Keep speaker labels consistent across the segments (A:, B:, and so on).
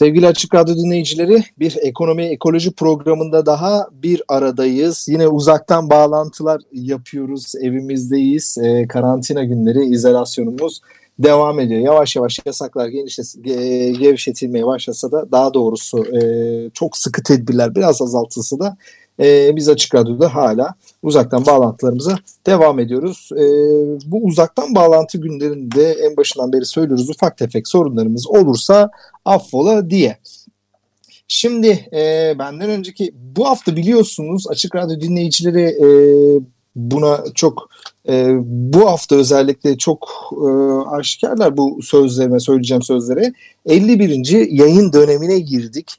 A: Sevgili Açık Radyo dinleyicileri, bir ekonomi ekoloji programında daha bir aradayız. Yine uzaktan bağlantılar yapıyoruz, evimizdeyiz. E, karantina günleri, izolasyonumuz devam ediyor. Yavaş yavaş yasaklar genişles, gevşetilmeye başlasa da daha doğrusu e, çok sıkı tedbirler biraz azaltılsa da e, biz Açık Radyo'da hala uzaktan bağlantılarımıza devam ediyoruz. E, bu uzaktan bağlantı günlerinde en başından beri söylüyoruz ufak tefek sorunlarımız olursa affola diye. Şimdi e, benden önceki bu hafta biliyorsunuz Açık Radyo dinleyicileri e, buna çok e, bu hafta özellikle çok e, aşikarlar bu sözlerime söyleyeceğim sözlere 51. yayın dönemine girdik.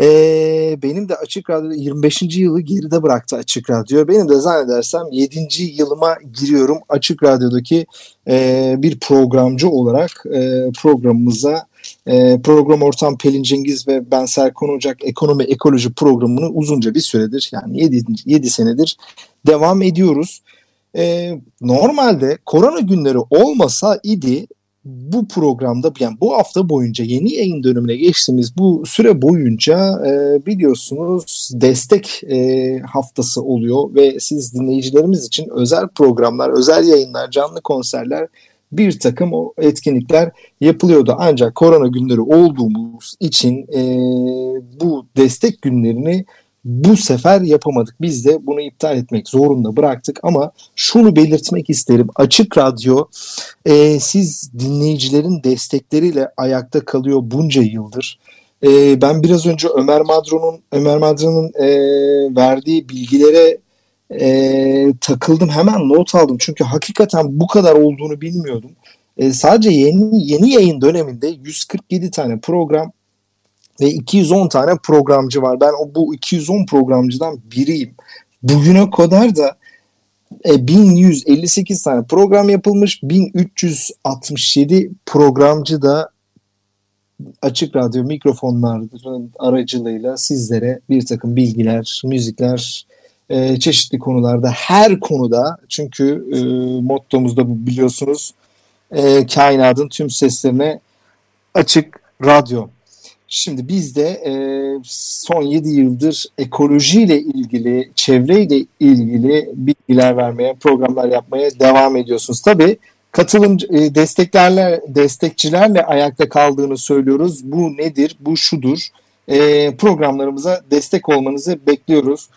A: Ee, benim de Açık Radyo 25. yılı geride bıraktı Açık Radyo. Benim de zannedersem 7. yılıma giriyorum Açık Radyo'daki e, bir programcı olarak e, programımıza e, program ortam Pelin Cengiz ve ben Serkan Ocak ekonomi ekoloji programını uzunca bir süredir yani 7, 7 senedir devam ediyoruz. E, normalde korona günleri olmasa idi bu programda yani bu hafta boyunca yeni yayın dönemine geçtiğimiz bu süre boyunca e, biliyorsunuz destek e, haftası oluyor ve siz dinleyicilerimiz için özel programlar, özel yayınlar, canlı konserler bir takım o etkinlikler yapılıyordu. Ancak korona günleri olduğumuz için e, bu destek günlerini bu sefer yapamadık. Biz de bunu iptal etmek zorunda bıraktık ama şunu belirtmek isterim. Açık Radyo e, siz dinleyicilerin destekleriyle ayakta kalıyor bunca yıldır. E, ben biraz önce Ömer Madro'nun Ömer Madro'nun e, verdiği bilgilere e, takıldım. Hemen not aldım. Çünkü hakikaten bu kadar olduğunu bilmiyordum. E, sadece yeni, yeni yayın döneminde 147 tane program ve 210 tane programcı var. Ben o bu 210 programcıdan biriyim. Bugüne kadar da e, 1158 tane program yapılmış. 1367 programcı da açık radyo mikrofonların aracılığıyla sizlere bir takım bilgiler, müzikler, e, çeşitli konularda her konuda çünkü e, mottomuzda biliyorsunuz e, kainatın tüm seslerine açık radyo. Şimdi biz de e, son 7 yıldır ekolojiyle ilgili, çevreyle ilgili bilgiler vermeye, programlar yapmaya devam ediyorsunuz. Tabii katılım e, desteklerle, destekçilerle ayakta kaldığını söylüyoruz. Bu nedir? Bu şudur. E, programlarımıza destek olmanızı bekliyoruz.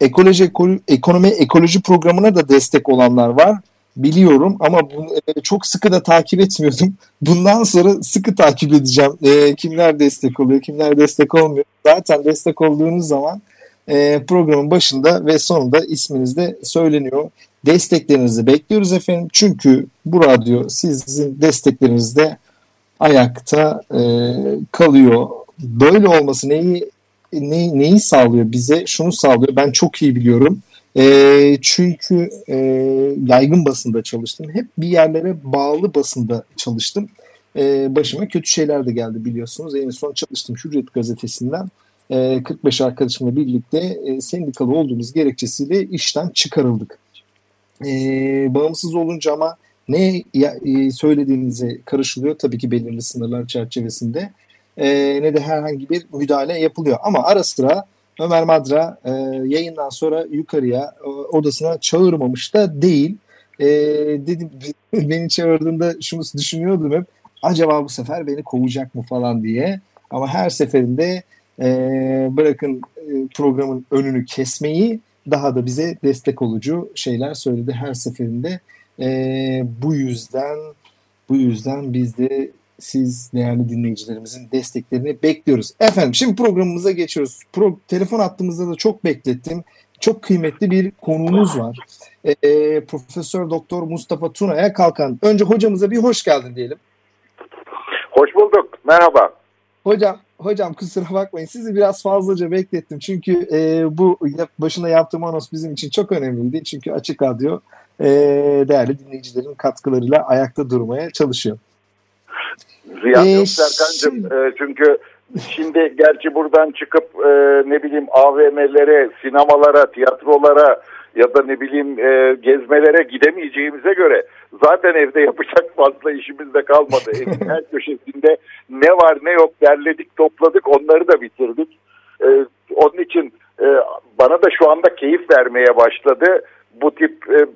A: Ekoloji, ekolo, ekonomi, ekoloji programına da destek olanlar var biliyorum ama bunu e, çok sıkı da takip etmiyordum. Bundan sonra sıkı takip edeceğim. E, kimler destek oluyor, kimler destek olmuyor. Zaten destek olduğunuz zaman e, programın başında ve sonunda isminiz de söyleniyor. Desteklerinizi bekliyoruz efendim. Çünkü bu radyo sizin desteklerinizde ayakta e, kalıyor. Böyle olması neyi ne, neyi sağlıyor bize? Şunu sağlıyor. Ben çok iyi biliyorum. E, çünkü e, yaygın basında çalıştım. Hep bir yerlere bağlı basında çalıştım. E, başıma kötü şeyler de geldi biliyorsunuz. En son çalıştım Hürriyet gazetesinden. E, 45 arkadaşımla birlikte e, sendikalı olduğumuz gerekçesiyle işten çıkarıldık. E, bağımsız olunca ama ne e, söylediğinize karışılıyor tabii ki belirli sınırlar çerçevesinde e, ne de herhangi bir müdahale yapılıyor. Ama ara sıra Ömer Madra e, yayından sonra yukarıya e, odasına çağırmamış da değil. E, dedim beni çağırdığında şunu düşünüyordum hep. Acaba bu sefer beni kovacak mı falan diye. Ama her seferinde e, bırakın e, programın önünü kesmeyi daha da bize destek olucu şeyler söyledi her seferinde. E, bu yüzden bu yüzden biz de siz değerli dinleyicilerimizin desteklerini bekliyoruz. Efendim şimdi programımıza geçiyoruz. Pro, telefon attığımızda da çok beklettim. Çok kıymetli bir konuğumuz var. Ee, Profesör Doktor Mustafa Tuna'ya kalkan. Önce hocamıza bir hoş geldin diyelim.
B: Hoş bulduk. Merhaba.
A: Hocam, hocam kusura bakmayın. Sizi biraz fazlaca beklettim. Çünkü e, bu başında yaptığım anons bizim için çok önemliydi. Çünkü Açık Radyo e, değerli dinleyicilerin katkılarıyla ayakta durmaya çalışıyor.
B: Ziyan ee, yok Serkan'cığım. Şimdi... E, çünkü şimdi gerçi buradan çıkıp e, ne bileyim AVM'lere, sinemalara, tiyatrolara ya da ne bileyim e, gezmelere gidemeyeceğimize göre zaten evde yapacak fazla işimiz de kalmadı. Evin her köşesinde ne var ne yok derledik topladık onları da bitirdik. E, onun için e, bana da şu anda keyif vermeye başladı. Bu tip e,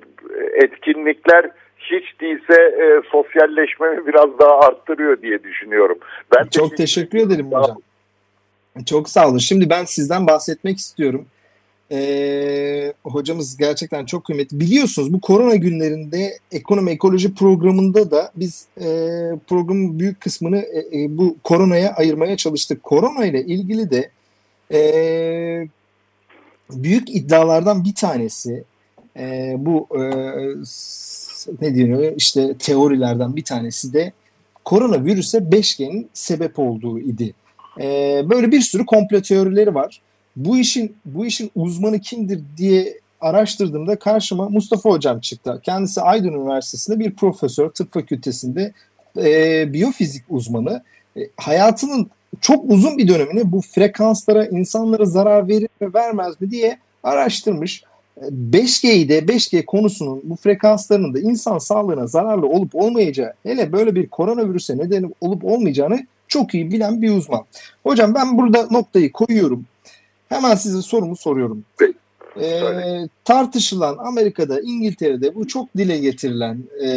B: etkinlikler hiç değilse e, sosyalleşmemi biraz daha arttırıyor diye düşünüyorum.
A: Ben Çok teşekkür ederim hocam. Çok sağ olun. Şimdi ben sizden bahsetmek istiyorum. Ee, hocamız gerçekten çok kıymetli. Biliyorsunuz bu korona günlerinde ekonomi ekoloji programında da biz e, programın büyük kısmını e, e, bu koronaya ayırmaya çalıştık. Korona ile ilgili de e, büyük iddialardan bir tanesi e, bu e, ne diyor işte teorilerden bir tanesi de koronavirüse 5G'nin sebep olduğu idi. E, böyle bir sürü komplo teorileri var bu işin bu işin uzmanı kimdir diye araştırdığımda karşıma Mustafa Hocam çıktı. Kendisi Aydın Üniversitesi'nde bir profesör, tıp fakültesinde e, biyofizik uzmanı. E, hayatının çok uzun bir dönemini bu frekanslara insanlara zarar verir mi vermez mi diye araştırmış. 5G'yi de 5G konusunun bu frekanslarının da insan sağlığına zararlı olup olmayacağı hele böyle bir koronavirüse neden olup olmayacağını çok iyi bilen bir uzman. Hocam ben burada noktayı koyuyorum. Hemen size sorumu soruyorum. Ee, tartışılan Amerika'da, İngiltere'de bu çok dile getirilen e,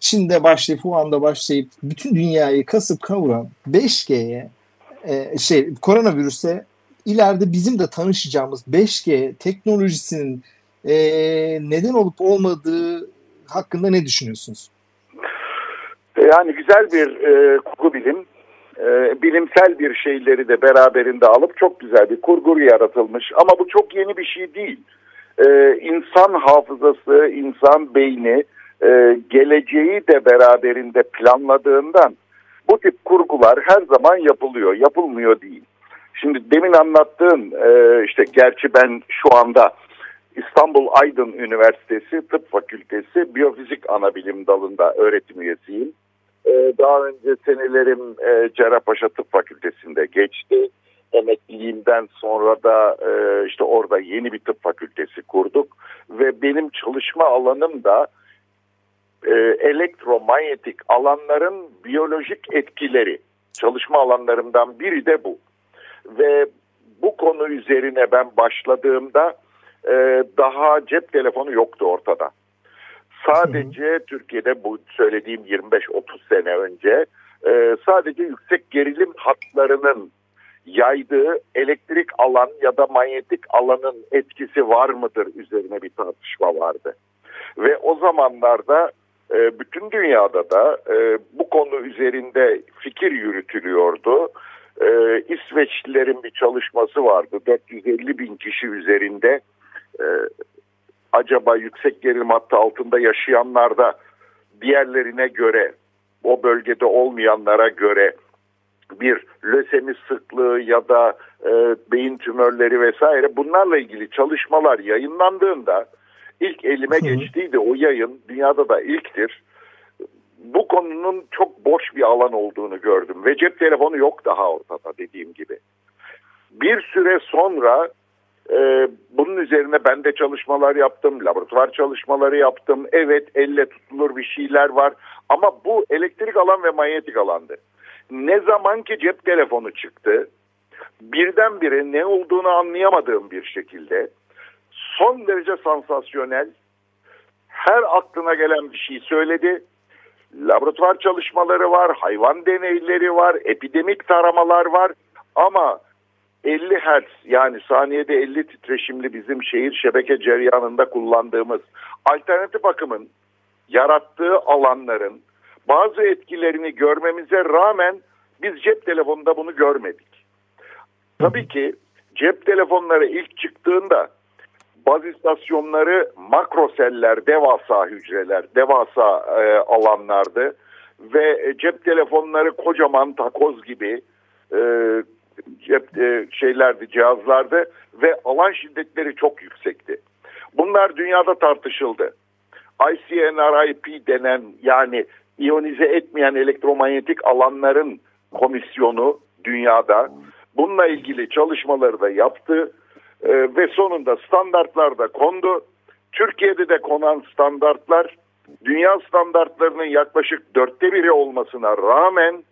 A: Çin'de başlayıp Wuhan'da başlayıp bütün dünyayı kasıp kavuran 5G'ye e, şey koronavirüse ileride bizim de tanışacağımız 5G teknolojisinin e, neden olup olmadığı hakkında ne düşünüyorsunuz?
B: Yani güzel bir e, kurgu bilim e, bilimsel bir şeyleri de beraberinde alıp çok güzel bir kurgu yaratılmış. Ama bu çok yeni bir şey değil. E, insan hafızası, insan beyni e, geleceği de beraberinde planladığından bu tip kurgular her zaman yapılıyor, yapılmıyor değil. Şimdi demin anlattığın e, işte gerçi ben şu anda İstanbul Aydın Üniversitesi Tıp Fakültesi Biyofizik Anabilim Dalı'nda öğretim üyesiyim. Ee, daha önce senelerim e, Cerrahpaşa Tıp Fakültesi'nde geçti. Emekliliğimden sonra da e, işte orada yeni bir tıp fakültesi kurduk. Ve benim çalışma alanım da e, elektromanyetik alanların biyolojik etkileri. Çalışma alanlarımdan biri de bu. Ve bu konu üzerine ben başladığımda e, daha cep telefonu yoktu ortada. Sadece Türkiye'de bu söylediğim 25-30 sene önce e, sadece yüksek gerilim hatlarının yaydığı elektrik alan ya da manyetik alanın etkisi var mıdır üzerine bir tartışma vardı. Ve o zamanlarda e, bütün dünyada da e, bu konu üzerinde fikir yürütülüyordu. E, İsveçlilerin bir çalışması vardı. 450 bin kişi üzerinde e, acaba yüksek gerilim hattı altında yaşayanlarda diğerlerine göre o bölgede olmayanlara göre bir lösemi sıklığı ya da e, beyin tümörleri vesaire bunlarla ilgili çalışmalar yayınlandığında ilk elime geçtiydi o yayın dünyada da ilktir. Bu konunun çok boş bir alan olduğunu gördüm ve cep telefonu yok daha ortada dediğim gibi. Bir süre sonra ee, bunun üzerine ben de çalışmalar yaptım, laboratuvar çalışmaları yaptım. Evet elle tutulur bir şeyler var ama bu elektrik alan ve manyetik alandı. Ne zaman ki cep telefonu çıktı birdenbire ne olduğunu anlayamadığım bir şekilde son derece sansasyonel her aklına gelen bir şey söyledi. Laboratuvar çalışmaları var, hayvan deneyleri var, epidemik taramalar var ama 50 Hz yani saniyede 50 titreşimli bizim şehir şebeke ceryanında kullandığımız alternatif akımın yarattığı alanların bazı etkilerini görmemize rağmen biz cep telefonunda bunu görmedik. Tabii ki cep telefonları ilk çıktığında baz istasyonları makroseller, devasa hücreler, devasa e, alanlardı ve cep telefonları kocaman takoz gibi e, cep e, şeylerdi, cihazlardı ve alan şiddetleri çok yüksekti. Bunlar dünyada tartışıldı. ICNRIP denen yani iyonize etmeyen elektromanyetik alanların komisyonu dünyada bununla ilgili çalışmaları da yaptı e, ve sonunda standartlar da kondu. Türkiye'de de konan standartlar dünya standartlarının yaklaşık dörtte biri olmasına rağmen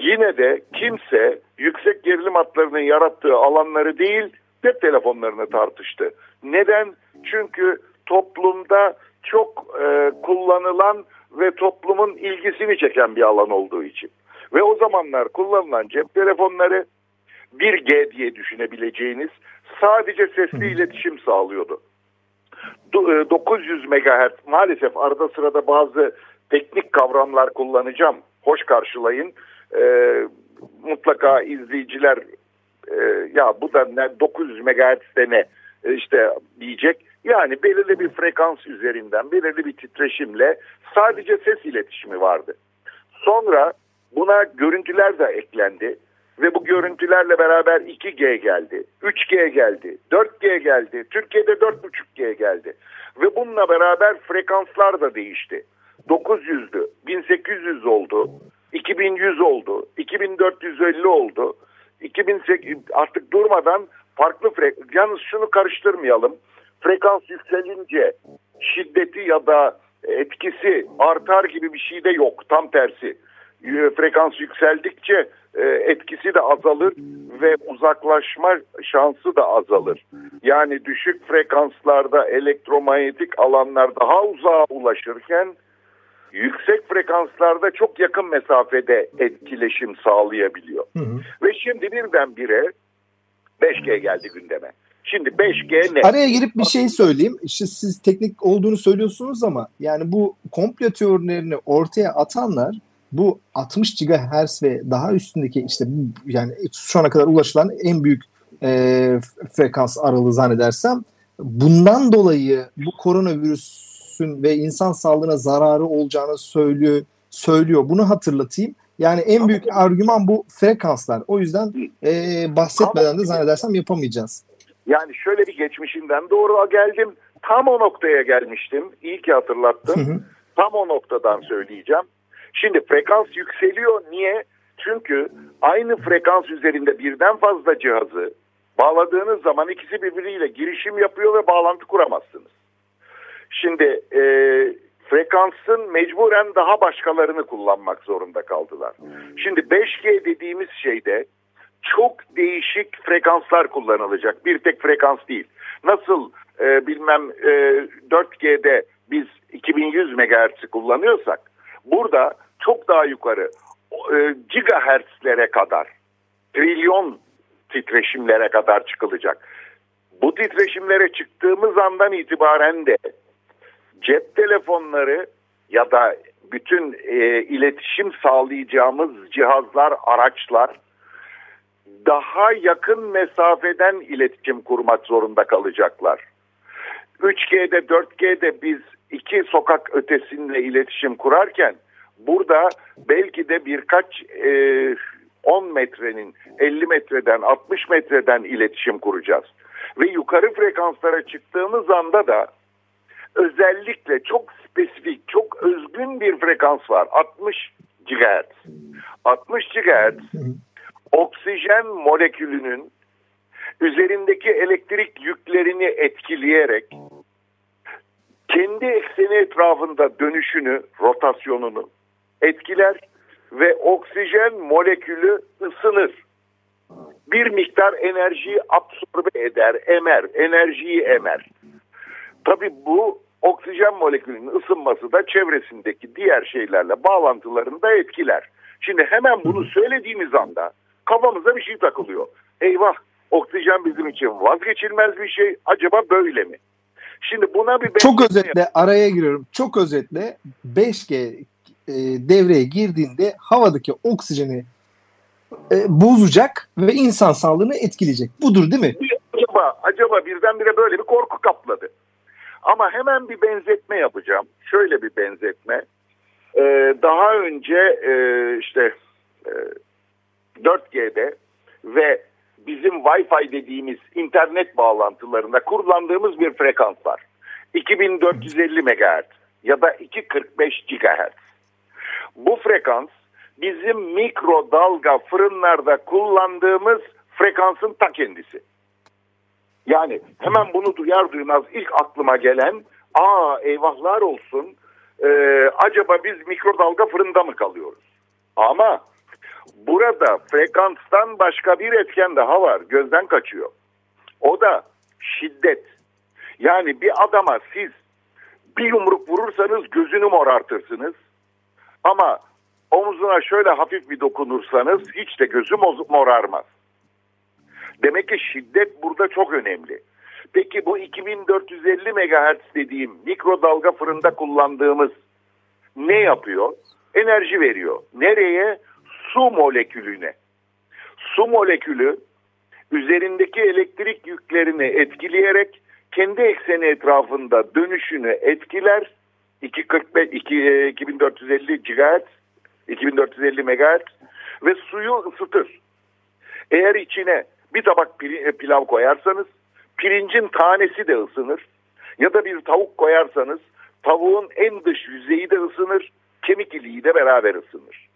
B: yine de kimse yüksek gerilim hatlarının yarattığı alanları değil cep telefonlarını tartıştı. Neden? Çünkü toplumda çok e, kullanılan ve toplumun ilgisini çeken bir alan olduğu için. Ve o zamanlar kullanılan cep telefonları 1G diye düşünebileceğiniz sadece sesli iletişim sağlıyordu. 900 e, MHz maalesef arada sırada bazı teknik kavramlar kullanacağım. Hoş karşılayın. Ee, mutlaka izleyiciler e, ya bu da ne 900 MHz de ne e, işte diyecek. Yani belirli bir frekans üzerinden belirli bir titreşimle sadece ses iletişimi vardı. Sonra buna görüntüler de eklendi ve bu görüntülerle beraber 2G geldi, 3G geldi, 4G geldi, Türkiye'de 4.5G geldi ve bununla beraber frekanslar da değişti. 900'dü, 1800 oldu, 2100 oldu, 2450 oldu. 2008 artık durmadan farklı frekans. Yalnız şunu karıştırmayalım. Frekans yükselince şiddeti ya da etkisi artar gibi bir şey de yok. Tam tersi. Frekans yükseldikçe e, etkisi de azalır ve uzaklaşma şansı da azalır. Yani düşük frekanslarda elektromanyetik alanlar daha uzağa ulaşırken yüksek frekanslarda çok yakın mesafede etkileşim sağlayabiliyor. Hı hı. Ve şimdi birdenbire 5G geldi gündeme. Şimdi 5G ne?
A: Araya girip bir şey söyleyeyim. İşte siz teknik olduğunu söylüyorsunuz ama yani bu komplo teorilerini ortaya atanlar bu 60 GHz ve daha üstündeki işte yani şu ana kadar ulaşılan en büyük e, frekans aralığı zannedersem bundan dolayı bu koronavirüsün ve insan sağlığına zararı olacağını söylüyor söylüyor. Bunu hatırlatayım. Yani en büyük argüman bu frekanslar. O yüzden e, bahsetmeden de zannedersem yapamayacağız.
B: Yani şöyle bir geçmişinden doğru geldim. Tam o noktaya gelmiştim. İyi ki hatırlattın. Tam o noktadan söyleyeceğim. Şimdi frekans yükseliyor. Niye? Çünkü aynı frekans üzerinde birden fazla cihazı bağladığınız zaman ikisi birbiriyle girişim yapıyor ve bağlantı kuramazsınız. Şimdi e, frekansın mecburen daha başkalarını kullanmak zorunda kaldılar. Şimdi 5G dediğimiz şeyde çok değişik frekanslar kullanılacak. Bir tek frekans değil. Nasıl e, bilmem e, 4G'de biz 2100 MHz'i kullanıyorsak burada çok daha yukarı e, gigahertzlere kadar trilyon titreşimlere kadar çıkılacak. Bu titreşimlere çıktığımız andan itibaren de cep telefonları ya da bütün e, iletişim sağlayacağımız cihazlar, araçlar daha yakın mesafeden iletişim kurmak zorunda kalacaklar. 3G'de 4G'de biz iki sokak ötesinde iletişim kurarken burada belki de birkaç e, 10 metrenin 50 metreden 60 metreden iletişim kuracağız. Ve yukarı frekanslara çıktığımız anda da özellikle çok spesifik, çok özgün bir frekans var. 60 GHz. 60 GHz oksijen molekülünün üzerindeki elektrik yüklerini etkileyerek kendi ekseni etrafında dönüşünü, rotasyonunu etkiler ve oksijen molekülü ısınır. Bir miktar enerjiyi absorbe eder, emer, enerjiyi emer. Tabii bu oksijen molekülünün ısınması da çevresindeki diğer şeylerle bağlantılarını da etkiler. Şimdi hemen bunu söylediğimiz anda kafamıza bir şey takılıyor. Eyvah oksijen bizim için vazgeçilmez bir şey acaba böyle mi? Şimdi buna bir
A: Çok özetle araya giriyorum. Çok özetle 5G e, devreye girdiğinde havadaki oksijeni e, bozacak ve insan sağlığını etkileyecek. Budur değil mi?
B: Acaba acaba birdenbire böyle bir korku kapladı. Ama hemen bir benzetme yapacağım. Şöyle bir benzetme. e, daha önce e, işte e, 4G'de ve bizim Wi-Fi dediğimiz internet bağlantılarında kullandığımız bir frekans var. 2450 MHz ya da 245 GHz. Bu frekans bizim mikrodalga fırınlarda kullandığımız frekansın ta kendisi. Yani hemen bunu duyar duymaz ilk aklıma gelen aa eyvahlar olsun e, acaba biz mikrodalga fırında mı kalıyoruz? Ama burada frekanstan başka bir etken daha var gözden kaçıyor. O da şiddet. Yani bir adama siz bir yumruk vurursanız gözünü morartırsınız. Ama omzuna şöyle hafif bir dokunursanız hiç de gözü morarmaz. Demek ki şiddet burada çok önemli. Peki bu 2450 MHz dediğim mikrodalga fırında kullandığımız ne yapıyor? Enerji veriyor. Nereye? Su molekülüne. Su molekülü üzerindeki elektrik yüklerini etkileyerek kendi ekseni etrafında dönüşünü etkiler. 245 2, 2450 GHz 2450 MHz ve suyu ısıtır. Eğer içine bir tabak e, pilav koyarsanız pirincin tanesi de ısınır. Ya da bir tavuk koyarsanız tavuğun en dış yüzeyi de ısınır, kemik iliği de beraber ısınır.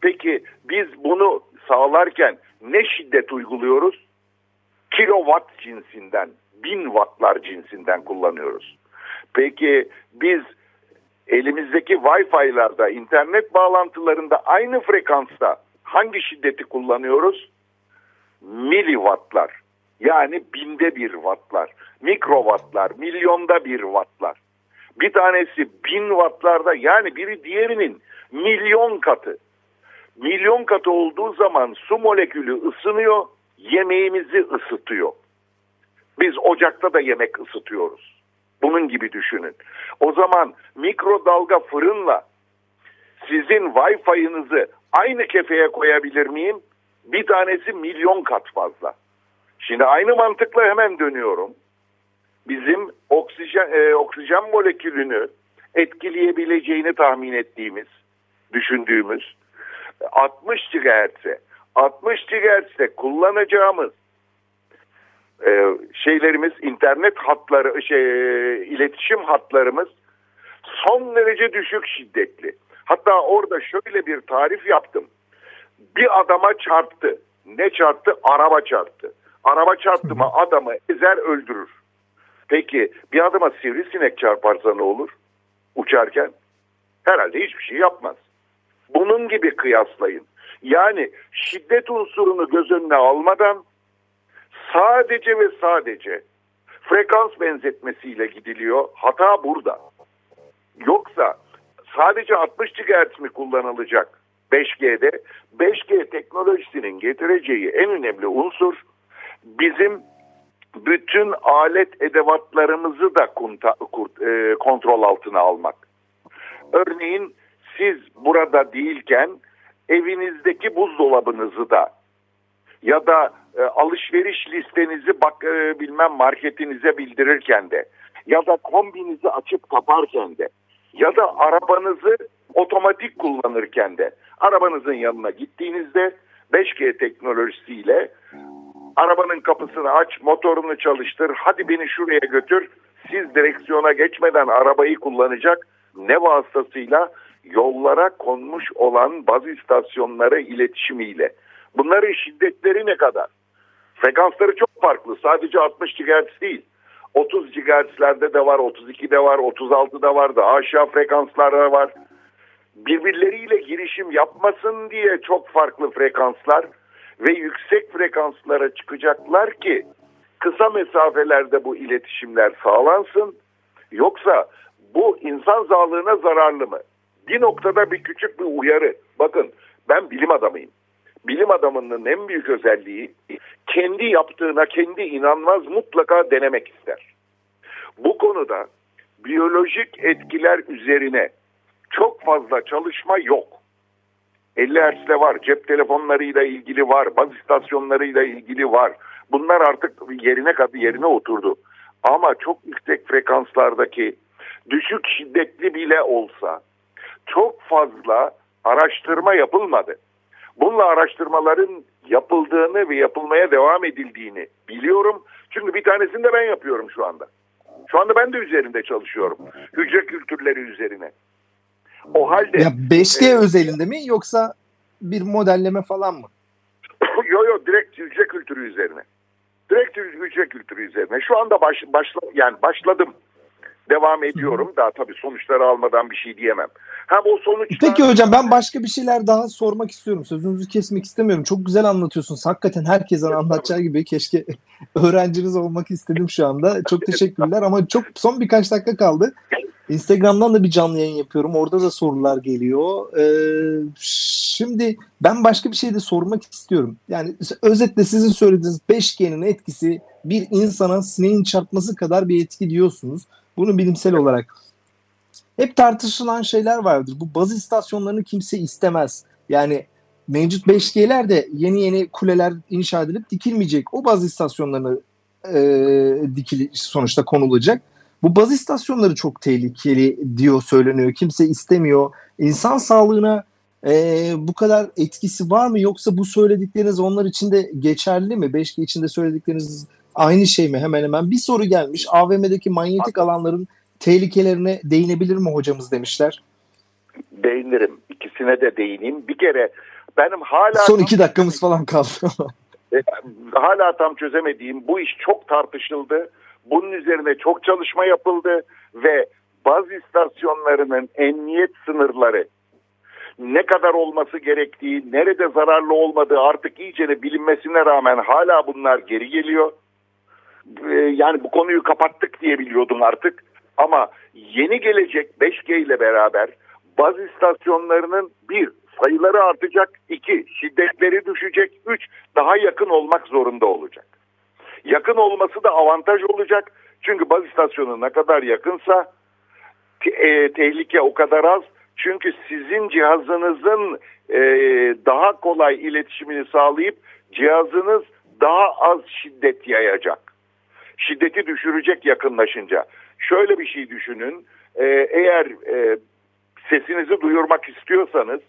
B: Peki biz bunu sağlarken ne şiddet uyguluyoruz? Kilowatt cinsinden, bin wattlar cinsinden kullanıyoruz. Peki biz elimizdeki Wi-Fi'larda, internet bağlantılarında aynı frekansta hangi şiddeti kullanıyoruz? Miliwattlar. Yani binde bir wattlar. Mikrowattlar, milyonda bir wattlar. Bir tanesi bin wattlarda yani biri diğerinin milyon katı. Milyon katı olduğu zaman su molekülü ısınıyor, yemeğimizi ısıtıyor. Biz ocakta da yemek ısıtıyoruz. Bunun gibi düşünün. O zaman mikrodalga fırınla sizin Wi-Fi'nizi aynı kefeye koyabilir miyim? Bir tanesi milyon kat fazla. Şimdi aynı mantıkla hemen dönüyorum. Bizim oksijen, e, oksijen molekülünü etkileyebileceğini tahmin ettiğimiz, düşündüğümüz 60 GHz'e 60 GHz'de kullanacağımız e, şeylerimiz internet hatları şey iletişim hatlarımız son derece düşük şiddetli. Hatta orada şöyle bir tarif yaptım. Bir adama çarptı. Ne çarptı? Araba çarptı. Araba çarptı mı adamı ezer öldürür. Peki bir adama sivrisinek çarparsa ne olur? Uçarken herhalde hiçbir şey yapmaz. Bunun gibi kıyaslayın. Yani şiddet unsurunu göz önüne almadan sadece ve sadece frekans benzetmesiyle gidiliyor. Hata burada. Yoksa sadece 60 GHz mi kullanılacak 5G'de? 5G teknolojisinin getireceği en önemli unsur bizim bütün alet edevatlarımızı da e, kontrol altına almak. Örneğin siz burada değilken evinizdeki buzdolabınızı da ya da e, alışveriş listenizi bak e, bilmem marketinize bildirirken de ya da kombinizi açıp kaparken de ya da arabanızı otomatik kullanırken de arabanızın yanına gittiğinizde 5G teknolojisiyle arabanın kapısını aç, motorunu çalıştır, hadi beni şuraya götür. Siz direksiyona geçmeden arabayı kullanacak ne vasıtasıyla yollara konmuş olan baz istasyonları iletişimiyle. Bunların şiddetleri ne kadar? Frekansları çok farklı. Sadece 60 GHz değil. 30 GHz'lerde de var, 32'de var, 36'da var, daha aşağı frekanslarda var. Birbirleriyle girişim yapmasın diye çok farklı frekanslar ve yüksek frekanslara çıkacaklar ki kısa mesafelerde bu iletişimler sağlansın. Yoksa bu insan sağlığına zararlı mı? Bir noktada bir küçük bir uyarı. Bakın ben bilim adamıyım. Bilim adamının en büyük özelliği kendi yaptığına kendi inanmaz mutlaka denemek ister. Bu konuda biyolojik etkiler üzerine çok fazla çalışma yok. 50 Hz'de var, cep telefonlarıyla ilgili var, baz istasyonlarıyla ilgili var. Bunlar artık yerine katı yerine oturdu. Ama çok yüksek frekanslardaki düşük şiddetli bile olsa çok fazla araştırma yapılmadı. Bununla araştırmaların yapıldığını ve yapılmaya devam edildiğini biliyorum. Çünkü bir tanesini de ben yapıyorum şu anda. Şu anda ben de üzerinde çalışıyorum. Hücre kültürleri üzerine.
A: O halde... Ya 5G e, özelinde mi yoksa bir modelleme falan mı?
B: yok yok direkt hücre kültürü üzerine. Direkt hücre kültürü üzerine. Şu anda baş, başla, yani başladım. Devam ediyorum. Daha tabii sonuçları almadan bir şey diyemem.
A: Hem o sonuçlar... Peki hocam ben başka bir şeyler daha sormak istiyorum. Sözünüzü kesmek istemiyorum. Çok güzel anlatıyorsunuz. Hakikaten herkesin anlatacağı gibi keşke öğrenciniz olmak istedim şu anda. Çok teşekkürler ama çok son birkaç dakika kaldı. Instagram'dan da bir canlı yayın yapıyorum. Orada da sorular geliyor. Ee, şimdi ben başka bir şey de sormak istiyorum. Yani özetle sizin söylediğiniz 5G'nin etkisi bir insana sineğin çarpması kadar bir etki diyorsunuz. Bunu bilimsel olarak. Hep tartışılan şeyler vardır. Bu baz istasyonlarını kimse istemez. Yani mevcut 5G'ler de yeni yeni kuleler inşa edilip dikilmeyecek. O baz istasyonlarını e, dikili sonuçta konulacak. Bu baz istasyonları çok tehlikeli diyor söyleniyor. Kimse istemiyor. İnsan sağlığına e, bu kadar etkisi var mı yoksa bu söyledikleriniz onlar için de geçerli mi? 5G içinde söyledikleriniz aynı şey mi hemen hemen? Bir soru gelmiş. AVM'deki manyetik alanların tehlikelerine değinebilir mi hocamız demişler.
B: Değinirim. İkisine de değineyim. Bir kere benim hala...
A: Son iki dakikamız falan kaldı.
B: E, hala tam çözemediğim bu iş çok tartışıldı. Bunun üzerine çok çalışma yapıldı ve baz istasyonlarının emniyet sınırları ne kadar olması gerektiği, nerede zararlı olmadığı artık iyice bilinmesine rağmen hala bunlar geri geliyor. Ee, yani bu konuyu kapattık diye biliyordum artık. Ama yeni gelecek 5G ile beraber baz istasyonlarının bir sayıları artacak, iki şiddetleri düşecek, üç daha yakın olmak zorunda olacak. Yakın olması da avantaj olacak. Çünkü baz istasyonu ne kadar yakınsa e, tehlike o kadar az. Çünkü sizin cihazınızın e, daha kolay iletişimini sağlayıp cihazınız daha az şiddet yayacak. Şiddeti düşürecek yakınlaşınca. Şöyle bir şey düşünün. E, eğer e, sesinizi duyurmak istiyorsanız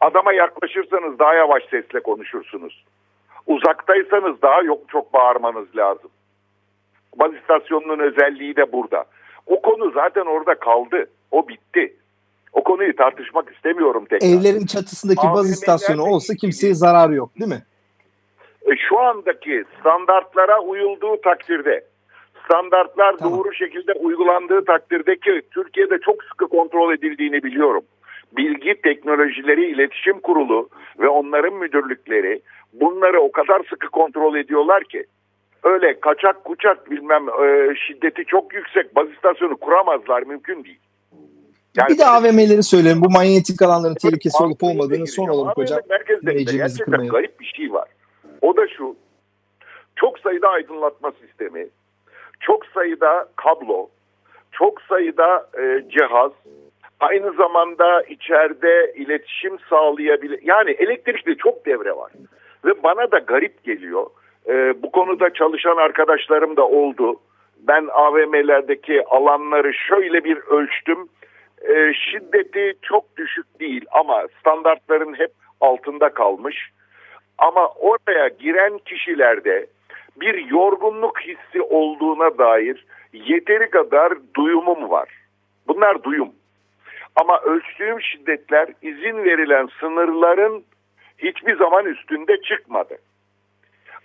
B: adama yaklaşırsanız daha yavaş sesle konuşursunuz. Uzaktaysanız daha yok çok bağırmanız lazım. Baz istasyonunun özelliği de burada. O konu zaten orada kaldı. O bitti. O konuyu tartışmak istemiyorum tekrar.
A: Evlerin çatısındaki baz istasyonu olsa kimseye zarar yok değil mi?
B: E, şu andaki standartlara uyulduğu takdirde standartlar tamam. doğru şekilde uygulandığı takdirde ki Türkiye'de çok sıkı kontrol edildiğini biliyorum. Bilgi Teknolojileri İletişim Kurulu ve onların müdürlükleri bunları o kadar sıkı kontrol ediyorlar ki öyle kaçak kuçak bilmem e, şiddeti çok yüksek baz istasyonu kuramazlar mümkün değil.
A: Yani, bir de AVM'leri söyleyelim. Bu manyetik alanların tehlikesi olup olmadığını son olarak hocam.
B: Merkezde gerçekten garip bir şey var. O da şu. Çok sayıda aydınlatma sistemi, çok sayıda kablo, çok sayıda e, cihaz, aynı zamanda içeride iletişim sağlayabilir. Yani elektrikli çok devre var. Ve bana da garip geliyor. E, bu konuda çalışan arkadaşlarım da oldu. Ben AVM'lerdeki alanları şöyle bir ölçtüm. E, şiddeti çok düşük değil ama standartların hep altında kalmış. Ama oraya giren kişilerde bir yorgunluk hissi olduğuna dair yeteri kadar duyumum var. Bunlar duyum. Ama ölçtüğüm şiddetler izin verilen sınırların hiçbir zaman üstünde çıkmadı.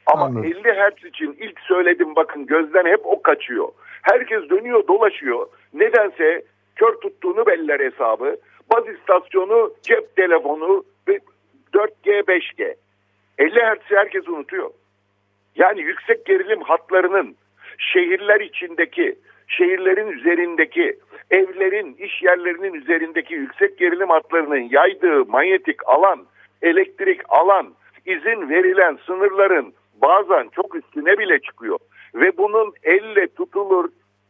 B: Ama Anladım. 50 Hz için ilk söyledim bakın gözden hep o kaçıyor. Herkes dönüyor dolaşıyor. Nedense kör tuttuğunu beller hesabı. Baz istasyonu, cep telefonu ve 4G, 5G. 50 Hz herkes unutuyor. Yani yüksek gerilim hatlarının şehirler içindeki, şehirlerin üzerindeki, evlerin, iş yerlerinin üzerindeki yüksek gerilim hatlarının yaydığı manyetik alan, elektrik alan, izin verilen sınırların bazen çok üstüne bile çıkıyor. Ve bunun elle tutulur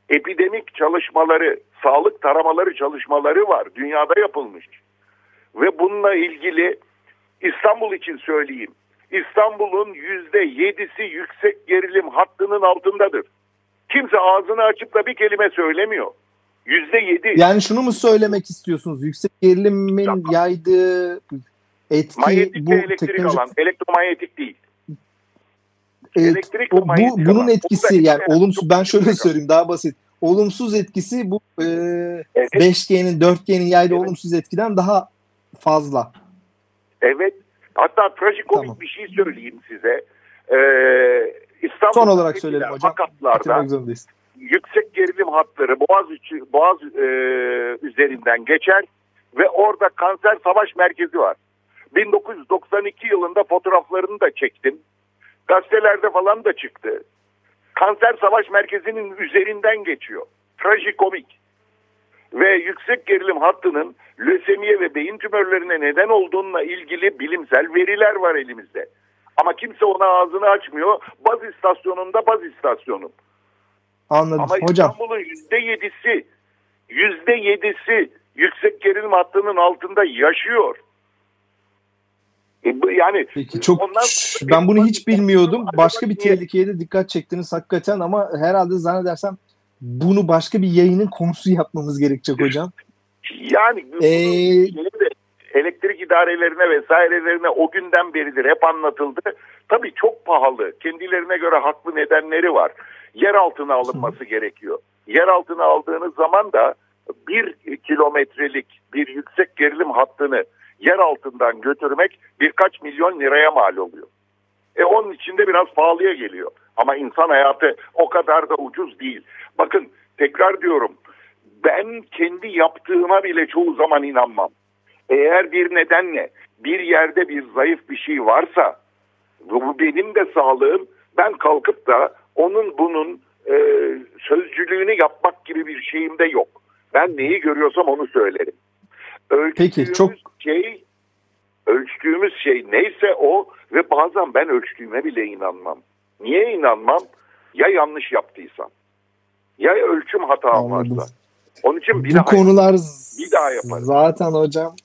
B: epidemik çalışmaları, sağlık taramaları çalışmaları var. Dünyada yapılmış. Ve bununla ilgili İstanbul için söyleyeyim. İstanbul'un yüzde yedisi yüksek gerilim hattının altındadır. Kimse ağzını açıp da bir kelime söylemiyor. Yüzde yedi.
A: Yani şunu mu söylemek istiyorsunuz? Yüksek gerilimin Yapma. yaydığı etki
B: Manyetik
A: bu
B: elektrik teknoloji... alan, elektromanyetik değil.
A: Evet, o, bu, bunun alan. etkisi yani olumsuz ben şöyle söyleyeyim daha basit. Olumsuz etkisi bu e, evet. 5G'nin 4G'nin yaydığı evet. olumsuz etkiden daha fazla.
B: Evet. Hatta trajikomik tamam. bir şey söyleyeyim size. Ee, İstanbul
A: Son olarak söyleyelim hocam.
B: Hakatlarda yüksek gerilim hatları Boğaz, Boğaz e, üzerinden geçer ve orada kanser savaş merkezi var. 1992 yılında fotoğraflarını da çektim. Gazetelerde falan da çıktı. Kanser savaş merkezinin üzerinden geçiyor. Trajikomik. Ve yüksek gerilim hattının lösemiye ve beyin tümörlerine neden olduğuna ilgili bilimsel veriler var elimizde. Ama kimse ona ağzını açmıyor. Baz istasyonunda baz istasyonu.
A: Anladım.
B: Ama
A: Hocam.
B: İstanbul'un yüzde yedisi, yüzde yedisi yüksek gerilim hattının altında yaşıyor. E, yani
A: Peki çok ben bunu hiç bilmiyordum. Başka bir tehlikeye de dikkat çektiniz hakikaten ama herhalde zannedersem bunu başka bir yayının konusu yapmamız gerekecek hocam.
B: Yani ee, elektrik idarelerine vesairelerine o günden beridir hep anlatıldı. Tabii çok pahalı. Kendilerine göre haklı nedenleri var. Yer altına alınması gerekiyor. Yer altına aldığınız zaman da bir kilometrelik bir yüksek gerilim hattını yer altından götürmek birkaç milyon liraya mal oluyor. E onun içinde biraz pahalıya geliyor. Ama insan hayatı o kadar da ucuz değil. Bakın tekrar diyorum ben kendi yaptığıma bile çoğu zaman inanmam. Eğer bir nedenle bir yerde bir zayıf bir şey varsa bu benim de sağlığım ben kalkıp da onun bunun e, sözcülüğünü yapmak gibi bir şeyim de yok. Ben neyi görüyorsam onu söylerim. Ölçtüğümüz Peki çok şey ölçtüğümüz şey neyse o ve bazen ben ölçtüğüme bile inanmam. Niye inanmam? Ya yanlış yaptıysam. Ya ölçüm hatam varsa. Onun için bir Bu daha
A: konular bir daha yaparız. Zaten hocam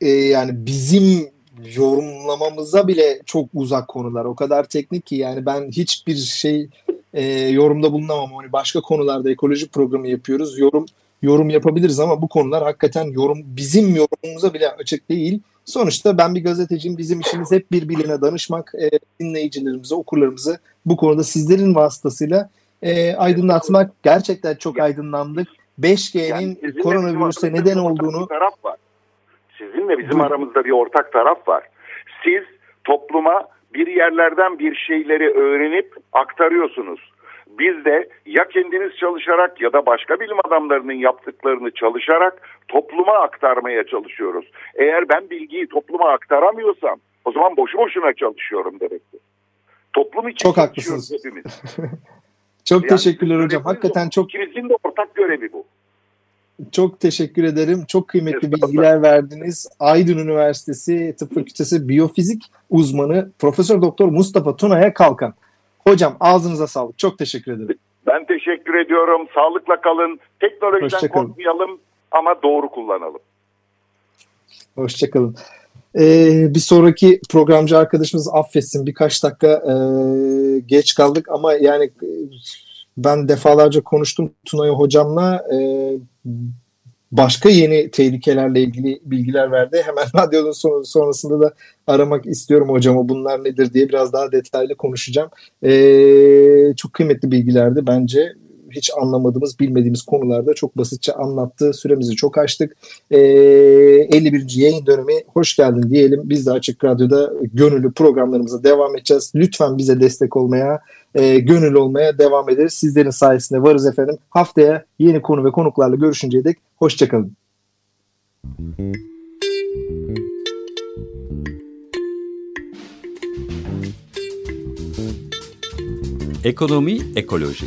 A: e, yani bizim yorumlamamıza bile çok uzak konular. O kadar teknik ki yani ben hiçbir şey e, yorumda bulunamam. Hani başka konularda ekoloji programı yapıyoruz. Yorum yorum yapabiliriz ama bu konular hakikaten yorum bizim yorumumuza bile açık değil. Sonuçta ben bir gazeteciyim. Bizim işimiz hep birbirine danışmak, e, dinleyicilerimize, okurlarımızı bu konuda sizlerin vasıtasıyla e, aydınlatmak. Gerçekten çok aydınlandık. 5G'nin yani koronavirüse neden olduğunu...
B: Taraf var. Sizinle bizim aramızda bir ortak taraf var. Siz topluma bir yerlerden bir şeyleri öğrenip aktarıyorsunuz. Biz de ya kendiniz çalışarak ya da başka bilim adamlarının yaptıklarını çalışarak topluma aktarmaya çalışıyoruz. Eğer ben bilgiyi topluma aktaramıyorsam o zaman boşu boşuna çalışıyorum demektir. Toplum için
A: çok haklısınız. hepimiz. çok yani teşekkürler hocam. Hakikaten çok
B: ikimizin de ortak görevi bu.
A: Çok teşekkür ederim. Çok kıymetli bilgiler verdiniz. Aydın Üniversitesi Tıp Fakültesi Biyofizik uzmanı Profesör Doktor Mustafa Tuna'ya kalkan. Hocam ağzınıza sağlık. Çok teşekkür ederim.
B: Ben teşekkür ediyorum. Sağlıkla kalın. Teknolojiden korkmayalım ama doğru kullanalım.
A: Hoşçakalın. Ee, bir sonraki programcı arkadaşımız affetsin birkaç dakika e, geç kaldık ama yani ben defalarca konuştum Tunay hocamla e, başka yeni tehlikelerle ilgili bilgiler verdi. Hemen radyonun son, sonrasında da aramak istiyorum hocama bunlar nedir diye biraz daha detaylı konuşacağım. Ee, çok kıymetli bilgilerdi bence. Hiç anlamadığımız, bilmediğimiz konularda çok basitçe anlattı. Süremizi çok açtık. Ee, 51. yayın dönemi hoş geldin diyelim. Biz de Açık Radyo'da gönüllü programlarımıza devam edeceğiz. Lütfen bize destek olmaya, e, gönül olmaya devam ederiz. Sizlerin sayesinde varız efendim. Haftaya yeni konu ve konuklarla görüşünceye dek hoşçakalın.
C: Ekonomi Ekoloji